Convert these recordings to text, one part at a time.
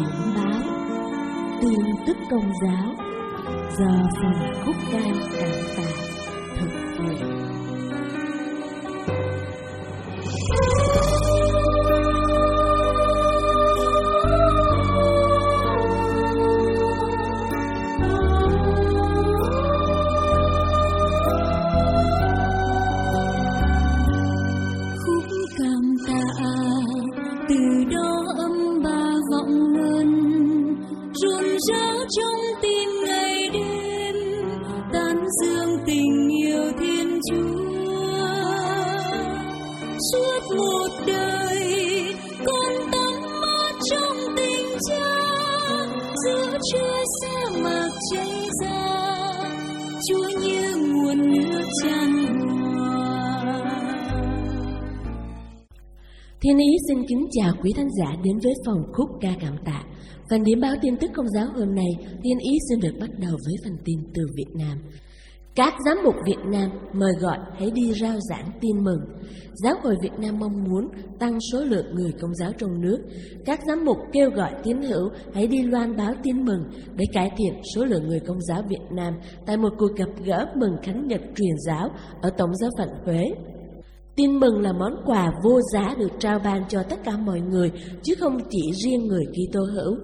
điểm báo. Tin tức công giáo do phòng khúc ca cảm tạ thực hiện Thiên Ý xin kính chào quý thánh giả đến với phòng khúc ca cảm tạ. Phần điểm báo tin tức công giáo hôm nay, Thiên Ý xin được bắt đầu với phần tin từ Việt Nam. Các giám mục Việt Nam mời gọi hãy đi rao giảng tin mừng. Giáo hội Việt Nam mong muốn tăng số lượng người công giáo trong nước. Các giám mục kêu gọi tín hữu hãy đi loan báo tin mừng để cải thiện số lượng người công giáo Việt Nam tại một cuộc gặp gỡ mừng Khánh Nhật truyền giáo ở Tổng giáo phận Huế Tin mừng là món quà vô giá được trao ban cho tất cả mọi người, chứ không chỉ riêng người Kitô hữu.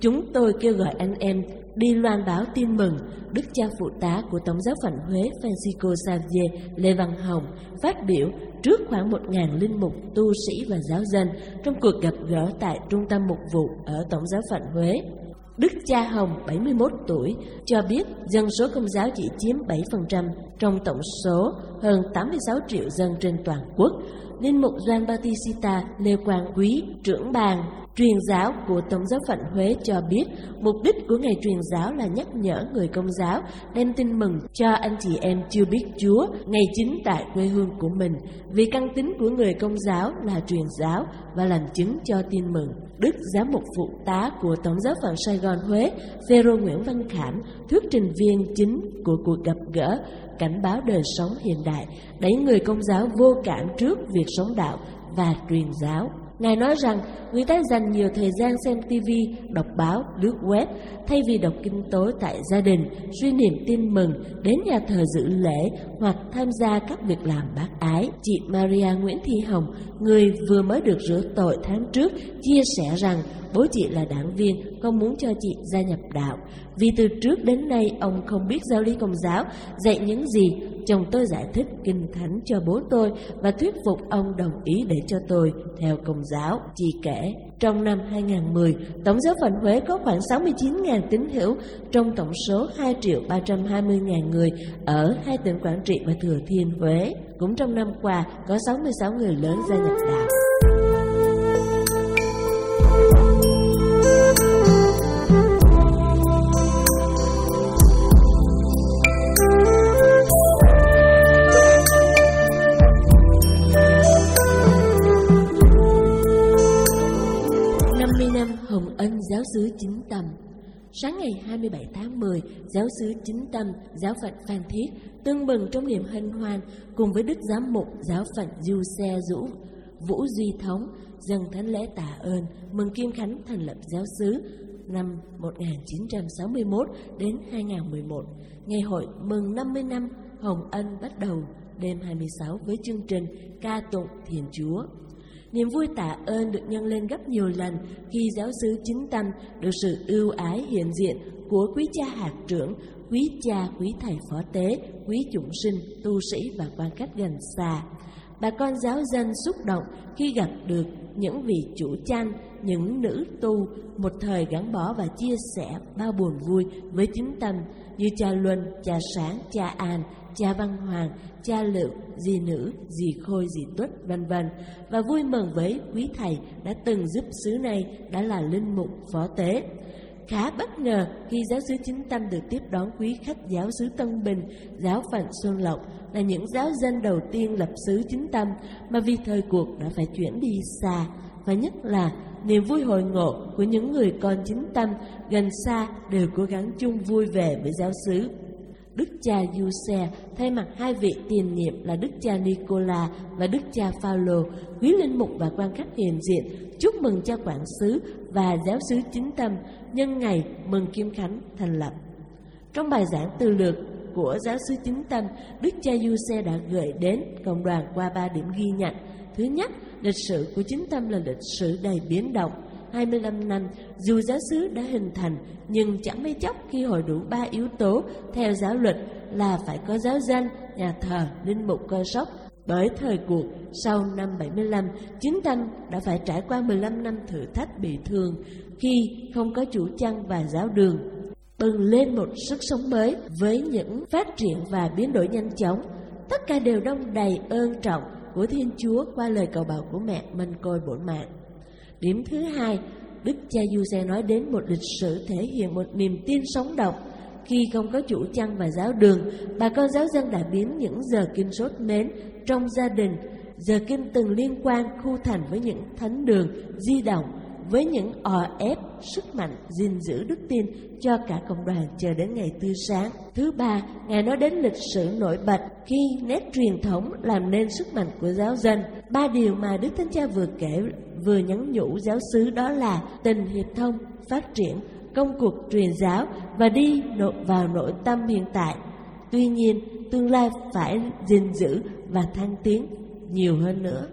Chúng tôi kêu gọi anh em đi loan báo tin mừng. Đức cha phụ tá của Tổng giáo phận Huế Francisco Xavier Lê Văn Hồng phát biểu trước khoảng một ngàn linh mục, tu sĩ và giáo dân trong cuộc gặp gỡ tại Trung tâm Mục vụ ở Tổng giáo phận Huế. Đức cha Hồng, 71 tuổi, cho biết dân số công giáo chỉ chiếm 7% trong tổng số hơn 86 triệu dân trên toàn quốc. Linh mục Doan Batista Lê Quang Quý, trưởng bàn truyền giáo của Tổng giáo phận Huế cho biết, mục đích của ngày truyền giáo là nhắc nhở người công giáo đem tin mừng cho anh chị em chưa biết Chúa, ngày chính tại quê hương của mình vì căn tính của người công giáo là truyền giáo và làm chứng cho tin mừng. Đức giám mục phụ tá của Tổng giáo phận Sài Gòn, Huế, Phêrô Nguyễn Văn Khảm thuyết trình viên chính của cuộc gặp gỡ, cảnh báo đời sống hiện đại, đẩy người công giáo vô cảm trước việc sống đạo và truyền giáo. Ngài nói rằng người ta dành nhiều thời gian xem TV, đọc báo, lướt web thay vì đọc kinh tối tại gia đình, suy niệm tin mừng, đến nhà thờ dự lễ hoặc tham gia các việc làm bác ái. Chị Maria Nguyễn Thị Hồng, người vừa mới được rửa tội tháng trước, chia sẻ rằng bố chị là đảng viên, không muốn cho chị gia nhập đạo. Vì từ trước đến nay ông không biết giáo lý công giáo, dạy những gì chồng tôi giải thích kinh thánh cho bố tôi và thuyết phục ông đồng ý để cho tôi theo công giáo. Chị kể, trong năm 2010, Tổng giáo phận Huế có khoảng 69.000 tín hữu trong tổng số 2 triệu 320.000 người ở hai tỉnh Quảng Trị và Thừa Thiên Huế. Cũng trong năm qua, có 66 người lớn gia nhập đạo. Sáng ngày 27 tháng 10, giáo sứ Chính Tâm, giáo phận Phan Thiết tương bừng trong niềm hân hoan cùng với Đức Giám mục giáo phận Du Xe Dũ Vũ Duy Thống dâng thánh lễ tạ ơn mừng Kim Khánh thành lập giáo xứ năm 1961 đến 2011. Ngày hội mừng 50 năm Hồng Ân bắt đầu đêm 26 với chương trình ca tụng Thiền Chúa. Niềm vui tạ ơn được nhân lên gấp nhiều lần khi giáo sứ chính tâm được sự ưu ái hiện diện của quý cha hạt trưởng, quý cha, quý thầy phó tế, quý chúng sinh, tu sĩ và quan khách gần xa. Bà con giáo dân xúc động khi gặp được những vị chủ chăn, những nữ tu một thời gắn bó và chia sẻ bao buồn vui với chính tâm như cha Luân, cha Sáng, cha An, cha Văn Hoàng, cha Lựu, dì Nữ, dì Khôi, dì Tuất, vân vân và vui mừng với quý thầy đã từng giúp xứ này đã là linh mục phó tế. Khá bất ngờ khi giáo sứ chính tâm được tiếp đón quý khách giáo sứ Tân Bình, giáo phận Xuân Lộc là những giáo dân đầu tiên lập xứ chính tâm mà vì thời cuộc đã phải chuyển đi xa và nhất là niềm vui hồi ngộ của những người con chính tâm gần xa đều cố gắng chung vui về với giáo xứ. Đức cha Giuse thay mặt hai vị tiền nhiệm là Đức cha Nicola và Đức cha Phaolô, quý linh mục và quan khách hiện diện chúc mừng cha quản sứ và giáo xứ chính tâm nhân ngày mừng Kim Khánh thành lập. Trong bài giảng từ lược của giáo xứ chính tâm, Đức cha Giuse đã gửi đến cộng đoàn qua ba điểm ghi nhận. Thứ nhất, lịch sử của chính tâm là lịch sử đầy biến động. 25 năm, dù giáo xứ đã hình thành, nhưng chẳng mấy chốc khi hội đủ ba yếu tố theo giáo luật là phải có giáo dân, nhà thờ, linh mục cơ sóc. Bởi thời cuộc, sau năm 75, chính tâm đã phải trải qua 15 năm thử thách bị thương khi không có chủ chăn và giáo đường. Bừng lên một sức sống mới với những phát triển và biến đổi nhanh chóng. Tất cả đều đông đầy ơn trọng của Thiên Chúa qua lời cầu bào của mẹ mình Côi Bổn Mạng. Điểm thứ hai, Đức cha Giuse nói đến một lịch sử thể hiện một niềm tin sống động. Khi không có chủ chăn và giáo đường, bà con giáo dân đã biến những giờ kinh sốt mến trong gia đình, giờ kinh từng liên quan khu thành với những thánh đường di động, với những o ép sức mạnh gìn giữ đức tin cho cả cộng đoàn chờ đến ngày tươi sáng. Thứ ba, Ngài nói đến lịch sử nổi bật khi nét truyền thống làm nên sức mạnh của giáo dân. Ba điều mà Đức Thánh Cha vừa kể vừa nhắn nhủ giáo xứ đó là tình hiệp thông, phát triển, công cuộc truyền giáo và đi nộp vào nội tâm hiện tại. Tuy nhiên, tương lai phải gìn giữ và thăng tiến nhiều hơn nữa.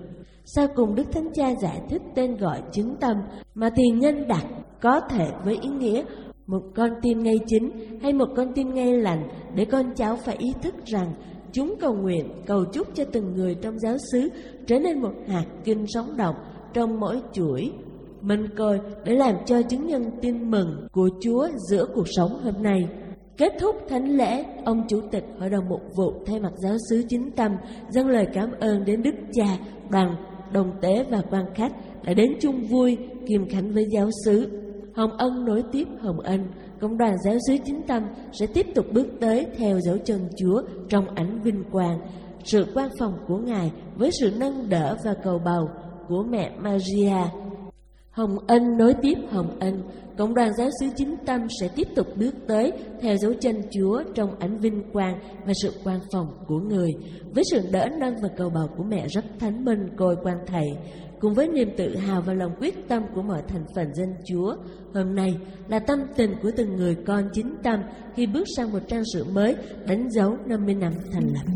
Sau cùng Đức Thánh Cha giải thích tên gọi chứng tâm mà tiền nhân đặt có thể với ý nghĩa một con tim ngay chính hay một con tim ngay lành để con cháu phải ý thức rằng chúng cầu nguyện cầu chúc cho từng người trong giáo xứ trở nên một hạt kinh sống động trong mỗi chuỗi mình côi để làm cho chứng nhân tin mừng của Chúa giữa cuộc sống hôm nay. Kết thúc thánh lễ, ông chủ tịch hội đồng mục vụ thay mặt giáo sứ chính tâm dâng lời cảm ơn đến Đức Cha, đoàn đồng tế và quan khách đã đến chung vui kiềm khánh với giáo sứ. Hồng Ân nối tiếp Hồng Ân, công đoàn giáo sứ chính tâm sẽ tiếp tục bước tới theo dấu chân Chúa trong ảnh vinh quang, sự quan phòng của Ngài với sự nâng đỡ và cầu bầu của mẹ Maria. Hồng Ân nối tiếp Hồng Ân, cộng đoàn giáo xứ chính tâm sẽ tiếp tục bước tới theo dấu chân Chúa trong ánh vinh quang và sự quan phòng của người, với sự đỡ nâng và cầu bầu của mẹ rất thánh minh côi quan thầy, cùng với niềm tự hào và lòng quyết tâm của mọi thành phần dân Chúa. Hôm nay là tâm tình của từng người con chính tâm khi bước sang một trang sử mới đánh dấu 50 năm thành lập.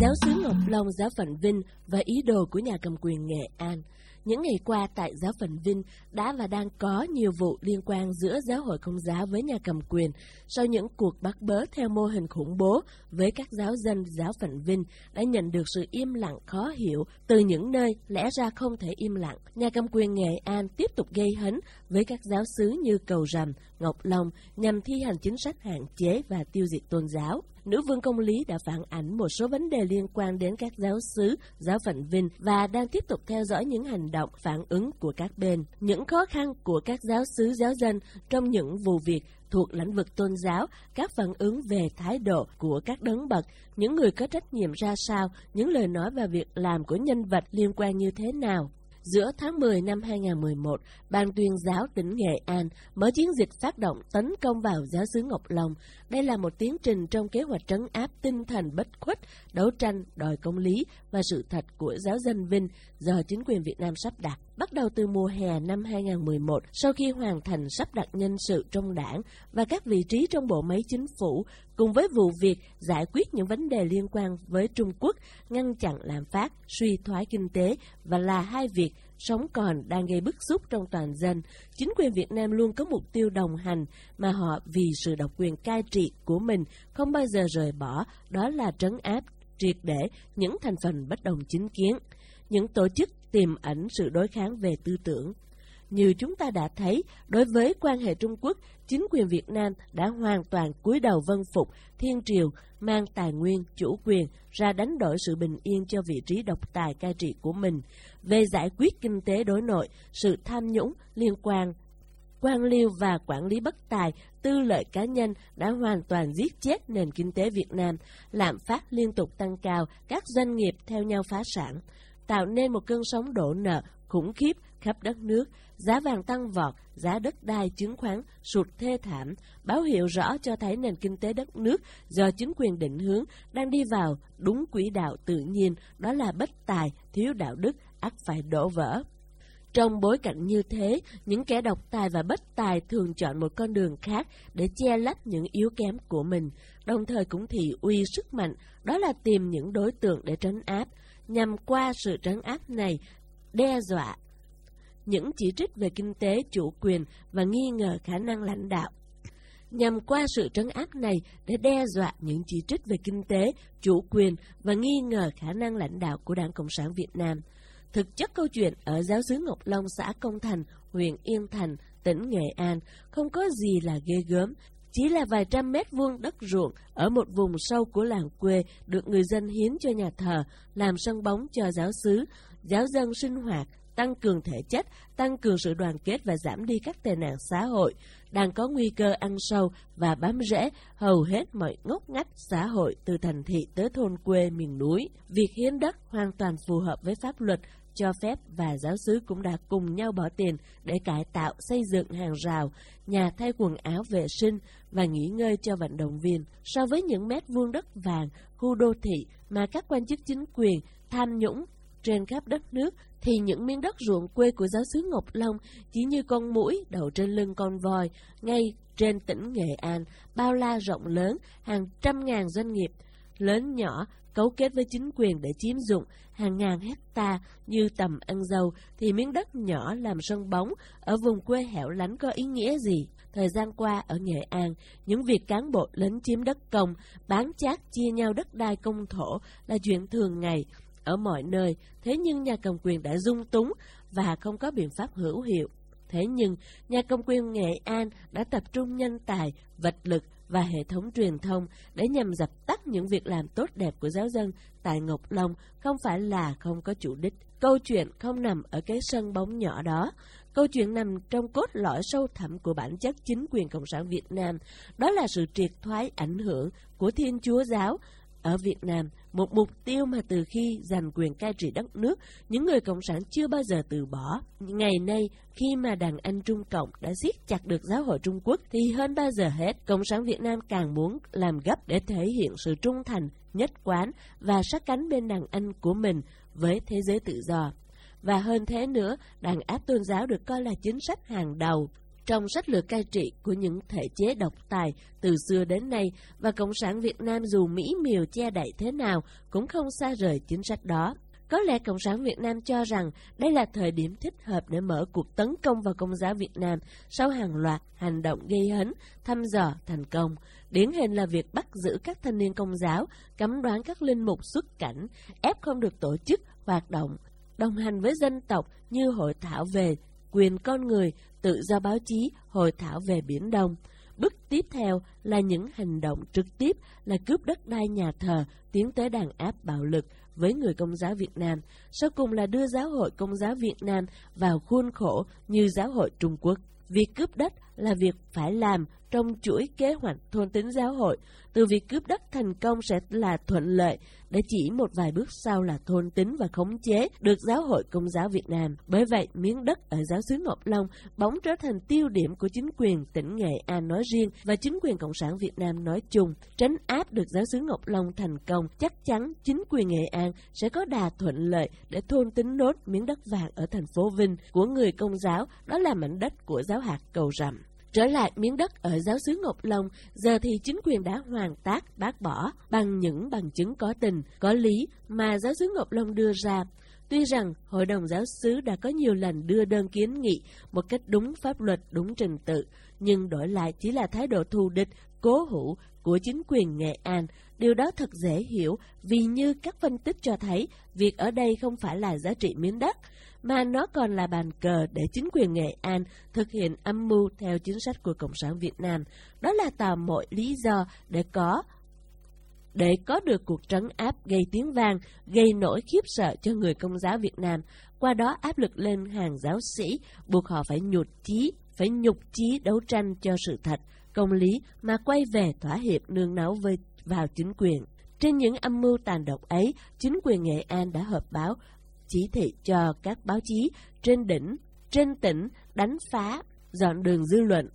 Giáo sứ Ngọc Long giáo phận Vinh và ý đồ của nhà cầm quyền Nghệ An. Những ngày qua tại giáo phận Vinh đã và đang có nhiều vụ liên quan giữa giáo hội công giáo với nhà cầm quyền sau những cuộc bắt bớ theo mô hình khủng bố với các giáo dân giáo phận Vinh đã nhận được sự im lặng khó hiểu từ những nơi lẽ ra không thể im lặng. Nhà cầm quyền Nghệ An tiếp tục gây hấn với các giáo sứ như Cầu Rằm, Ngọc Long nhằm thi hành chính sách hạn chế và tiêu diệt tôn giáo nữ vương công lý đã phản ảnh một số vấn đề liên quan đến các giáo sứ, giáo phận Vinh và đang tiếp tục theo dõi những hành động phản ứng của các bên. Những khó khăn của các giáo sứ giáo dân trong những vụ việc thuộc lĩnh vực tôn giáo, các phản ứng về thái độ của các đấng bậc, những người có trách nhiệm ra sao, những lời nói và việc làm của nhân vật liên quan như thế nào. Giữa tháng 10 năm 2011, Ban tuyên giáo tỉnh Nghệ An mở chiến dịch phát động tấn công vào giáo xứ Ngọc Long. Đây là một tiến trình trong kế hoạch trấn áp tinh thần bất khuất, đấu tranh, đòi công lý và sự thật của giáo dân Vinh do chính quyền Việt Nam sắp đặt. Bắt đầu từ mùa hè năm 2011, sau khi hoàn thành sắp đặt nhân sự trong đảng và các vị trí trong bộ máy chính phủ, cùng với vụ việc giải quyết những vấn đề liên quan với Trung Quốc, ngăn chặn lạm phát, suy thoái kinh tế và là hai việc sống còn đang gây bức xúc trong toàn dân. Chính quyền Việt Nam luôn có mục tiêu đồng hành mà họ vì sự độc quyền cai trị của mình không bao giờ rời bỏ, đó là trấn áp triệt để những thành phần bất đồng chính kiến, những tổ chức tiềm ẩn sự đối kháng về tư tưởng. Như chúng ta đã thấy, đối với quan hệ Trung Quốc, chính quyền Việt Nam đã hoàn toàn cúi đầu vân phục thiên triều, mang tài nguyên, chủ quyền ra đánh đổi sự bình yên cho vị trí độc tài cai trị của mình. Về giải quyết kinh tế đối nội, sự tham nhũng liên quan quan liêu và quản lý bất tài, tư lợi cá nhân đã hoàn toàn giết chết nền kinh tế Việt Nam, lạm phát liên tục tăng cao, các doanh nghiệp theo nhau phá sản tạo nên một cơn sóng đổ nợ khủng khiếp khắp đất nước, giá vàng tăng vọt, giá đất đai chứng khoán sụt thê thảm, báo hiệu rõ cho thấy nền kinh tế đất nước do chính quyền định hướng đang đi vào đúng quỹ đạo tự nhiên, đó là bất tài, thiếu đạo đức, ắt phải đổ vỡ. Trong bối cảnh như thế, những kẻ độc tài và bất tài thường chọn một con đường khác để che lấp những yếu kém của mình, đồng thời cũng thị uy sức mạnh, đó là tìm những đối tượng để trấn áp. Nhằm qua sự trấn áp này, đe dọa những chỉ trích về kinh tế, chủ quyền và nghi ngờ khả năng lãnh đạo. Nhằm qua sự trấn áp này để đe dọa những chỉ trích về kinh tế, chủ quyền và nghi ngờ khả năng lãnh đạo của Đảng Cộng sản Việt Nam. Thực chất câu chuyện ở giáo xứ Ngọc Long xã Công Thành, huyện Yên Thành, tỉnh Nghệ An không có gì là ghê gớm, chỉ là vài trăm mét vuông đất ruộng ở một vùng sâu của làng quê được người dân hiến cho nhà thờ, làm sân bóng cho giáo xứ, giáo dân sinh hoạt, tăng cường thể chất, tăng cường sự đoàn kết và giảm đi các tệ nạn xã hội, đang có nguy cơ ăn sâu và bám rễ hầu hết mọi ngóc ngách xã hội từ thành thị tới thôn quê miền núi. Việc hiến đất hoàn toàn phù hợp với pháp luật cho phép và giáo sứ cũng đã cùng nhau bỏ tiền để cải tạo xây dựng hàng rào, nhà thay quần áo vệ sinh và nghỉ ngơi cho vận động viên. So với những mét vuông đất vàng, khu đô thị mà các quan chức chính quyền tham nhũng trên khắp đất nước thì những miếng đất ruộng quê của giáo xứ Ngọc Long chỉ như con mũi đậu trên lưng con voi, ngay trên tỉnh Nghệ An, bao la rộng lớn, hàng trăm ngàn doanh nghiệp, lớn nhỏ, cấu kết với chính quyền để chiếm dụng hàng ngàn hecta như tầm ăn dâu thì miếng đất nhỏ làm sân bóng ở vùng quê hẻo lánh có ý nghĩa gì? Thời gian qua ở Nghệ An, những việc cán bộ lấn chiếm đất công, bán chác chia nhau đất đai công thổ là chuyện thường ngày ở mọi nơi, thế nhưng nhà cầm quyền đã dung túng và không có biện pháp hữu hiệu. Thế nhưng, nhà công quyền Nghệ An đã tập trung nhân tài, vật lực và hệ thống truyền thông để nhằm dập tắt những việc làm tốt đẹp của giáo dân tại Ngọc Long không phải là không có chủ đích. Câu chuyện không nằm ở cái sân bóng nhỏ đó. Câu chuyện nằm trong cốt lõi sâu thẳm của bản chất chính quyền Cộng sản Việt Nam. Đó là sự triệt thoái ảnh hưởng của Thiên Chúa Giáo ở Việt Nam, một mục tiêu mà từ khi giành quyền cai trị đất nước, những người Cộng sản chưa bao giờ từ bỏ. Ngày nay, khi mà đàn anh Trung Cộng đã siết chặt được giáo hội Trung Quốc, thì hơn bao giờ hết, Cộng sản Việt Nam càng muốn làm gấp để thể hiện sự trung thành, nhất quán và sát cánh bên đàn anh của mình với thế giới tự do. Và hơn thế nữa, đàn áp tôn giáo được coi là chính sách hàng đầu trong sách lược cai trị của những thể chế độc tài từ xưa đến nay và Cộng sản Việt Nam dù Mỹ miều che đậy thế nào cũng không xa rời chính sách đó. Có lẽ Cộng sản Việt Nam cho rằng đây là thời điểm thích hợp để mở cuộc tấn công vào công giáo Việt Nam sau hàng loạt hành động gây hấn, thăm dò thành công. Điển hình là việc bắt giữ các thanh niên công giáo, cấm đoán các linh mục xuất cảnh, ép không được tổ chức, hoạt động, đồng hành với dân tộc như hội thảo về quyền con người, tự do báo chí, hội thảo về Biển Đông. Bước tiếp theo là những hành động trực tiếp là cướp đất đai nhà thờ, tiến tới đàn áp bạo lực với người công giáo Việt Nam. Sau cùng là đưa giáo hội công giáo Việt Nam vào khuôn khổ như giáo hội Trung Quốc. Việc cướp đất là việc phải làm trong chuỗi kế hoạch thôn tính giáo hội. Từ việc cướp đất thành công sẽ là thuận lợi, để chỉ một vài bước sau là thôn tính và khống chế được giáo hội công giáo Việt Nam. Bởi vậy, miếng đất ở giáo xứ Ngọc Long bóng trở thành tiêu điểm của chính quyền tỉnh Nghệ An nói riêng và chính quyền Cộng sản Việt Nam nói chung. Tránh áp được giáo xứ Ngọc Long thành công, chắc chắn chính quyền Nghệ An sẽ có đà thuận lợi để thôn tính nốt miếng đất vàng ở thành phố Vinh của người công giáo, đó là mảnh đất của giáo hạt cầu rằm. Trở lại miếng đất ở giáo xứ Ngọc Long, giờ thì chính quyền đã hoàn tác bác bỏ bằng những bằng chứng có tình, có lý mà giáo xứ Ngọc Long đưa ra. Tuy rằng Hội đồng giáo xứ đã có nhiều lần đưa đơn kiến nghị một cách đúng pháp luật, đúng trình tự, nhưng đổi lại chỉ là thái độ thù địch, cố hữu của chính quyền Nghệ An. Điều đó thật dễ hiểu vì như các phân tích cho thấy, việc ở đây không phải là giá trị miếng đất, mà nó còn là bàn cờ để chính quyền Nghệ An thực hiện âm mưu theo chính sách của Cộng sản Việt Nam. Đó là tạo mọi lý do để có để có được cuộc trấn áp gây tiếng vang, gây nỗi khiếp sợ cho người công giáo Việt Nam, qua đó áp lực lên hàng giáo sĩ, buộc họ phải nhụt chí, phải nhục chí đấu tranh cho sự thật, công lý mà quay về thỏa hiệp nương náu với vào chính quyền. Trên những âm mưu tàn độc ấy, chính quyền Nghệ An đã họp báo chỉ thị cho các báo chí trên đỉnh, trên tỉnh đánh phá, dọn đường dư luận.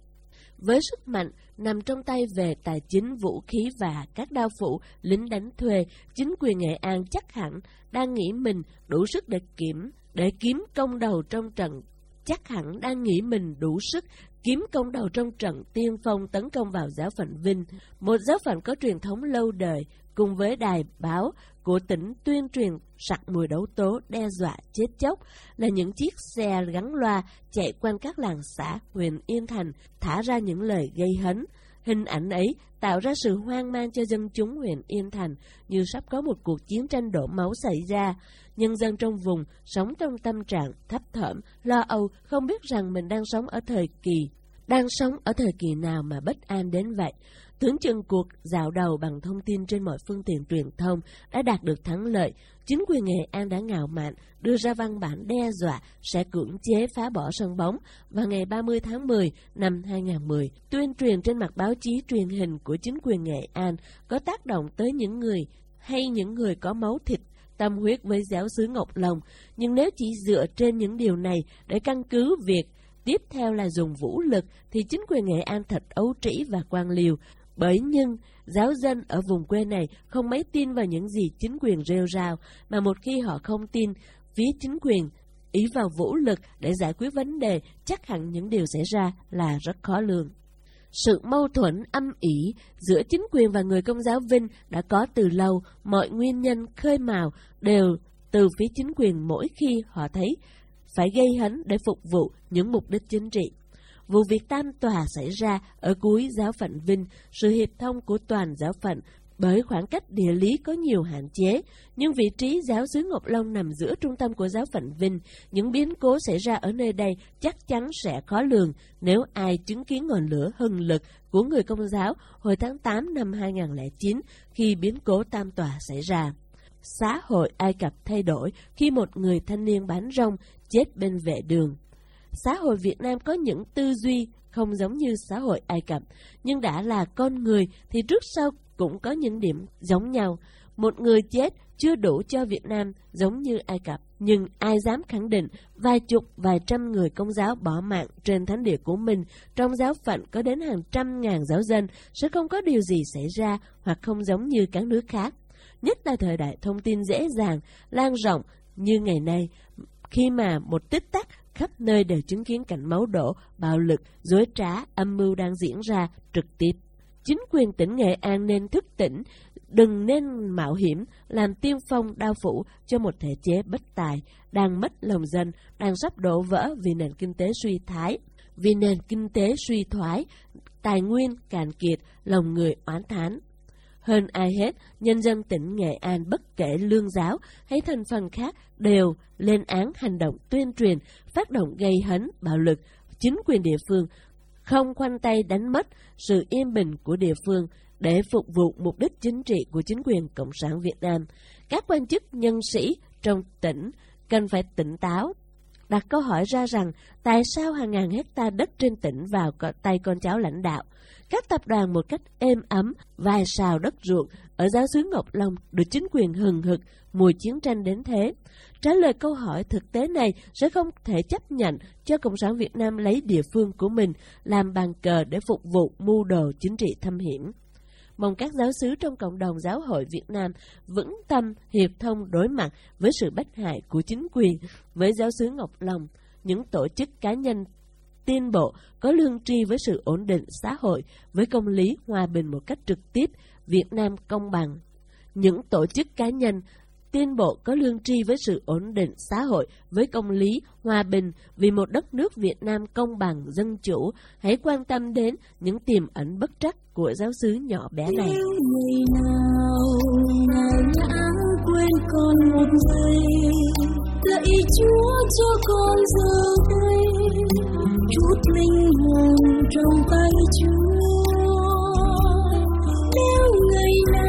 Với sức mạnh nằm trong tay về tài chính, vũ khí và các đao phủ, lính đánh thuê, chính quyền Nghệ An chắc hẳn đang nghĩ mình đủ sức để kiểm, để kiếm công đầu trong trận chắc hẳn đang nghĩ mình đủ sức kiếm công đầu trong trận tiên phong tấn công vào giáo phận Vinh, một giáo phận có truyền thống lâu đời, cùng với đài báo của tỉnh tuyên truyền sặc mùi đấu tố đe dọa chết chóc là những chiếc xe gắn loa chạy quanh các làng xã huyện Yên Thành thả ra những lời gây hấn. Hình ảnh ấy tạo ra sự hoang mang cho dân chúng huyện Yên Thành như sắp có một cuộc chiến tranh đổ máu xảy ra. Nhân dân trong vùng sống trong tâm trạng thấp thởm, lo âu, không biết rằng mình đang sống ở thời kỳ đang sống ở thời kỳ nào mà bất an đến vậy tướng chân cuộc dạo đầu bằng thông tin trên mọi phương tiện truyền thông đã đạt được thắng lợi, chính quyền Nghệ An đã ngạo mạn đưa ra văn bản đe dọa sẽ cưỡng chế phá bỏ sân bóng. Vào ngày 30 tháng 10 năm 2010. Tuyên truyền trên mặt báo chí truyền hình của chính quyền Nghệ An có tác động tới những người hay những người có máu thịt tâm huyết với giáo xứ Ngọc Long, nhưng nếu chỉ dựa trên những điều này để căn cứ việc tiếp theo là dùng vũ lực thì chính quyền Nghệ An thật ấu trĩ và quan liều, bởi nhưng giáo dân ở vùng quê này không mấy tin vào những gì chính quyền rêu rao, mà một khi họ không tin, phía chính quyền ý vào vũ lực để giải quyết vấn đề, chắc hẳn những điều xảy ra là rất khó lường. Sự mâu thuẫn âm ỉ giữa chính quyền và người công giáo Vinh đã có từ lâu, mọi nguyên nhân khơi mào đều từ phía chính quyền mỗi khi họ thấy phải gây hấn để phục vụ những mục đích chính trị. Vụ việc tam tòa xảy ra ở cuối giáo phận Vinh, sự hiệp thông của toàn giáo phận bởi khoảng cách địa lý có nhiều hạn chế, nhưng vị trí giáo xứ Ngọc Long nằm giữa trung tâm của giáo phận Vinh, những biến cố xảy ra ở nơi đây chắc chắn sẽ khó lường nếu ai chứng kiến ngọn lửa hừng lực của người công giáo hồi tháng 8 năm 2009 khi biến cố tam tòa xảy ra. Xã hội Ai Cập thay đổi khi một người thanh niên bán rong chết bên vệ đường. Xã hội Việt Nam có những tư duy không giống như xã hội Ai Cập, nhưng đã là con người thì trước sau cũng có những điểm giống nhau. Một người chết chưa đủ cho Việt Nam giống như Ai Cập, nhưng ai dám khẳng định vài chục, vài trăm người công giáo bỏ mạng trên thánh địa của mình, trong giáo phận có đến hàng trăm ngàn giáo dân sẽ không có điều gì xảy ra hoặc không giống như các nước khác. Nhất là thời đại thông tin dễ dàng, lan rộng như ngày nay, khi mà một tích tắc khắp nơi đều chứng kiến cảnh máu đổ, bạo lực, dối trá, âm mưu đang diễn ra trực tiếp. Chính quyền tỉnh Nghệ An nên thức tỉnh, đừng nên mạo hiểm làm tiên phong đao phủ cho một thể chế bất tài, đang mất lòng dân, đang sắp đổ vỡ vì nền kinh tế suy thái, vì nền kinh tế suy thoái, tài nguyên cạn kiệt, lòng người oán thán. Hơn ai hết, nhân dân tỉnh Nghệ An bất kể lương giáo hay thành phần khác đều lên án hành động tuyên truyền, phát động gây hấn, bạo lực, chính quyền địa phương không khoanh tay đánh mất sự yên bình của địa phương để phục vụ mục đích chính trị của chính quyền Cộng sản Việt Nam. Các quan chức nhân sĩ trong tỉnh cần phải tỉnh táo, đặt câu hỏi ra rằng tại sao hàng ngàn hecta đất trên tỉnh vào tay con cháu lãnh đạo. Các tập đoàn một cách êm ấm, vài xào đất ruộng ở giáo xứ Ngọc Long được chính quyền hừng hực mùi chiến tranh đến thế. Trả lời câu hỏi thực tế này sẽ không thể chấp nhận cho Cộng sản Việt Nam lấy địa phương của mình làm bàn cờ để phục vụ mưu đồ chính trị thâm hiểm. Mong các giáo sứ trong cộng đồng giáo hội Việt Nam vững tâm, hiệp thông đối mặt với sự bất hại của chính quyền, với giáo sứ Ngọc Long, những tổ chức cá nhân tiên bộ có lương tri với sự ổn định xã hội, với công lý hòa bình một cách trực tiếp, Việt Nam công bằng. Những tổ chức cá nhân tiến bộ có lương tri với sự ổn định xã hội, với công lý, hòa bình, vì một đất nước Việt Nam công bằng, dân chủ, hãy quan tâm đến những tiềm ẩn bất trắc của giáo sứ nhỏ bé này. Nếu ngày nào ngài quên con một giây, lạy Chúa cho con giờ đây, chút linh hồn trong tay Chúa. Nếu ngày nào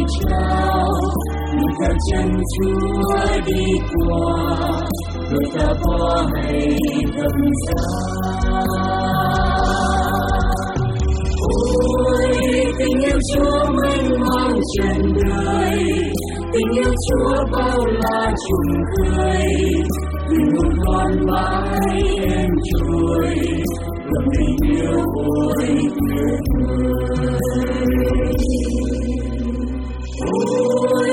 ngài trao người theo chân chúa đi qua đôi ta qua hay thầm xa ôi tình yêu chúa mênh mang trần đời tình yêu chúa bao la trùng khơi tình một con mãi em trôi lòng tình yêu ôi tuyệt vời ôi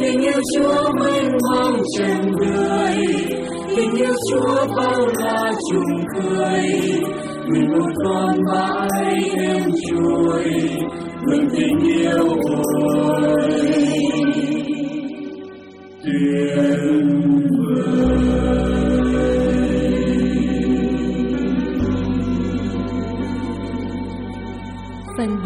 tình yêu chúa mênh mang trần đời tình yêu chúa bao la trùng khơi nguyện một con mãi em trôi lòng tình yêu ôi Phần